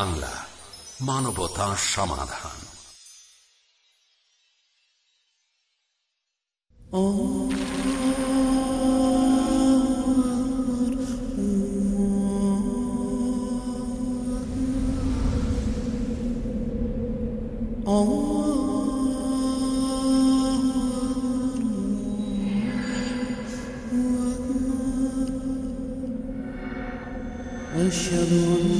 টিভি বাংলা মানবতা সমাধান أشهد أن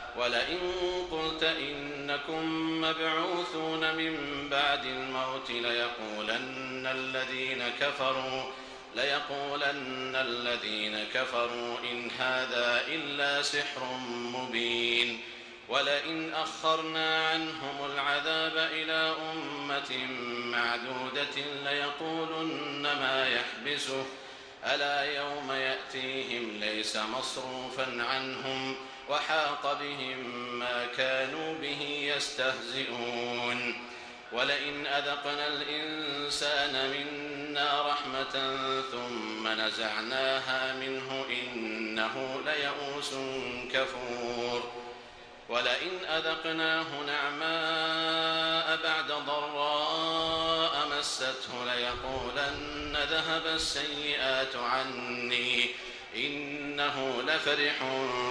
ولئن قلت إنكم مبعوثون من بعد الموت ليقولن الذين كفروا ليقولن الذين كفروا إن هذا إلا سحر مبين. ولئن أخرنا عنهم العذاب إلى أمة معدودة ليقولن ما يحبسه ألا يوم يأتيهم ليس مصروفا عنهم. وحاق بهم ما كانوا به يستهزئون. ولئن أذقنا الإنسان منا رحمة ثم نزعناها منه إنه ليئوس كفور. ولئن أذقناه نعماء بعد ضراء مسته ليقولن ذهب السيئات عني. إنه لفرح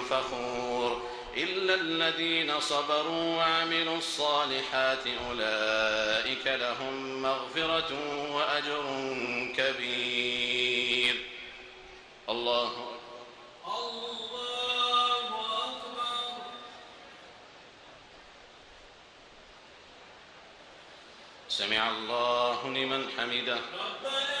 فخور إلا الذين صبروا وعملوا الصالحات أولئك لهم مغفرة وأجر كبير الله أكبر سمع الله لمن حمده ربنا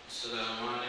السلام عليكم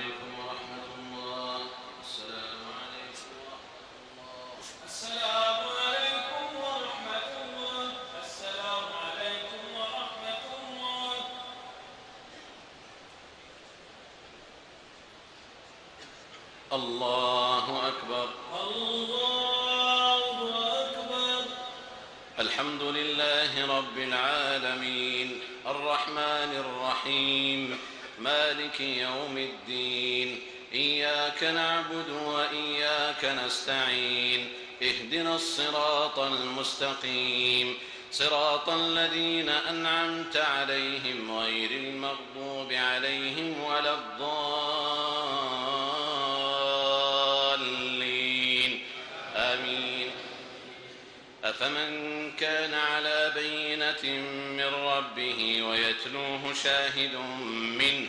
مالك يوم الدين. إياك نعبد وإياك نستعين. اهدنا الصراط المستقيم. صراط الذين أنعمت عليهم غير المغضوب عليهم ولا الضالين. آمين. أفمن كان على بينة من ربه ويتلوه شاهد منه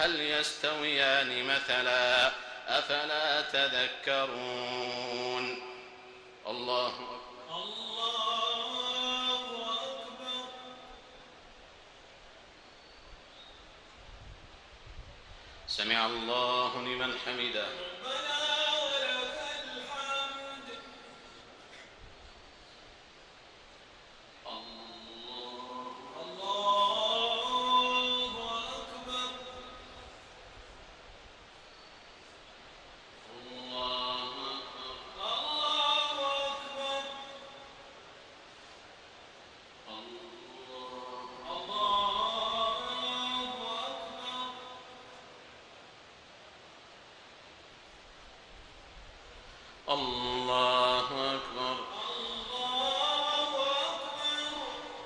هل يستويان مثلا أفلا تذكرون؟ الله سمع الله لمن حمده.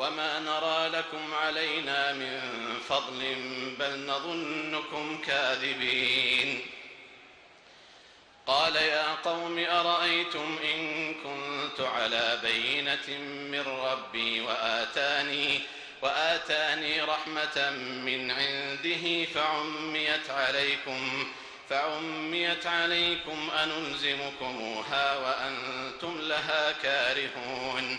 وما نرى لكم علينا من فضل بل نظنكم كاذبين قال يا قوم أرأيتم إن كنت على بينة من ربي وآتاني وآتاني رحمة من عنده فعميت عليكم فعميت عليكم أنلزمكموها وأنتم لها كارهون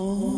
Oh.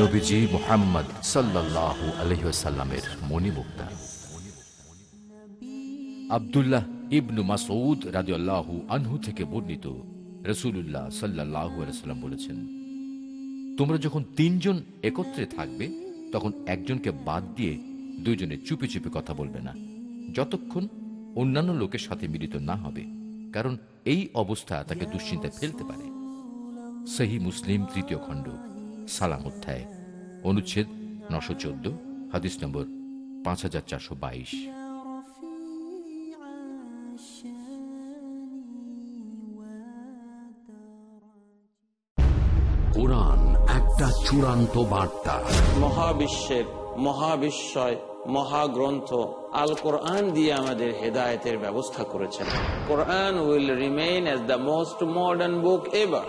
নবীজি মোহাম্মদ ইবনু মাসউদ আনহু থেকে বর্ণিত বলেছেন, তোমরা যখন তিনজন একত্রে থাকবে, তখন একজনকে বাদ দিয়ে দুইজনে চুপি চুপি কথা বলবে না। যতক্ষণ অন্যান্য লোকের সাথে মিলিত না হবে, কারণ এই অবস্থা তাকে দুশ্চিন্তায় ফেলতে পারে। সহি মুসলিম তৃতীয় খণ্ড। সালাম অধ্যায় অনুচ্ছেদ নশো চোদ্দ হাদিস নম্বর পাঁচ হাজার চারশো বাইশ। কোরআন একটা চূড়ান্ত বার্তা। মহাবিশ্বের মহাবিশ্বয় মহাগ্রন্থ আল কোরআন দিয়ে আমাদের হেদায়তের ব্যবস্থা করেছেন। কোরআন will remain as the most modern book ever.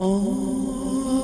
Oh.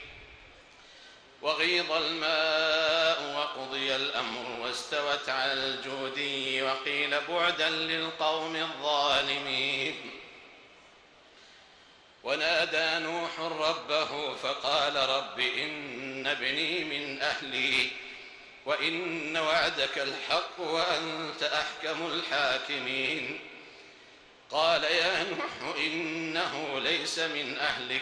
وغيض الماء وقضي الأمر واستوت على الجودي وقيل بعدا للقوم الظالمين. ونادى نوح ربه فقال رب إن ابني من أهلي وإن وعدك الحق وأنت أحكم الحاكمين. قال يا نوح إنه ليس من أهلك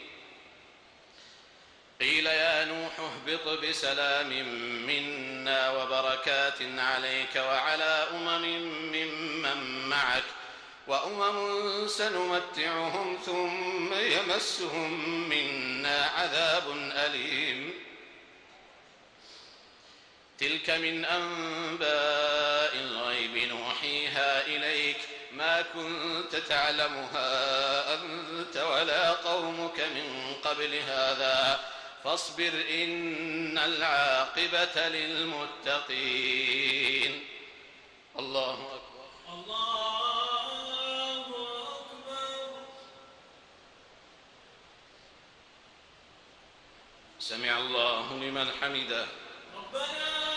قيل يا نوح اهبط بسلام منا وبركات عليك وعلى أمم ممن معك وأمم سنمتعهم ثم يمسهم منا عذاب أليم. تلك من أنباء الغيب نوحيها إليك. ما كنت تعلمها أنت ولا قومك من قبل هذا. فاصبر إن العاقبة للمتقين. الله أكبر. الله أكبر. سمع الله لمن حمده. ربنا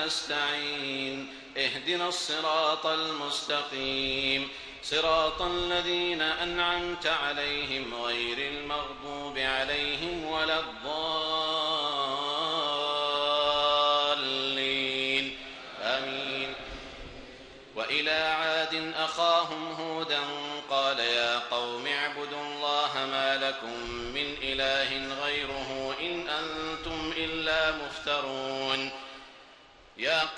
وإياك نستعين. اهدنا الصراط المستقيم. صراط الذين أنعمت عليهم غير المغضوب عليهم ولا الضالين. آمين. وإلى عاد أخاهم هودا قال يا قوم اعبدوا الله ما لكم من إله غيره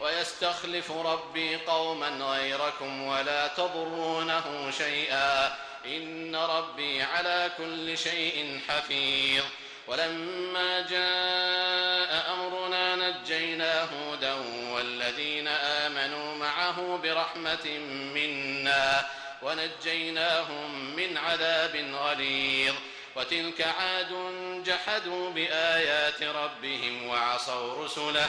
ويستخلف ربي قوما غيركم ولا تضرونه شيئا. إن ربي على كل شيء حفيظ. ولما جاء أمرنا نجينا هودا والذين آمنوا معه برحمة منا ونجيناهم من عذاب غليظ. وتلك عاد جحدوا بآيات ربهم وعصوا رسله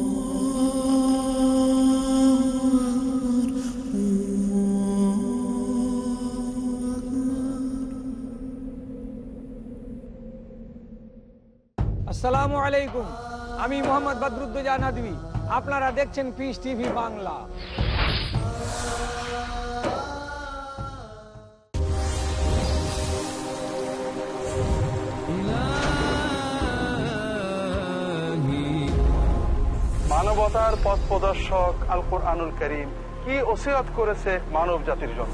আসসালামু আলাইকুম। আমি মোহাম্মদ বদরুদ্দোজা নদী আপনারা দেখছেন পিস টিভি বাংলা। মানবতার পথ প্রদর্শক আল কোরআনুল করিম কি ওসিয়ত করেছে মানব জাতির জন্য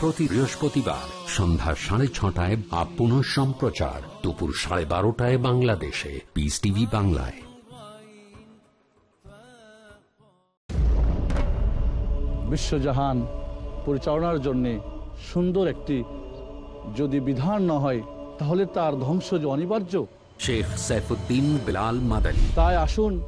প্রতি বৃহস্পতিবার সন্ধ্যা সাড়ে ছটায় বা পুনঃ সম্প্রচার দুপুর সাড়ে বারোটায় বাংলাদেশে। পিস টিভি বাংলায়। বিশ্বজাহান পরিচালনার জন্যে সুন্দর একটি যদি বিধান না হয় তাহলে তার ধ্বংস যে অনিবার্য। শেখ সাইফুদ্দিন বিলাল মাদানী। তাই আসুন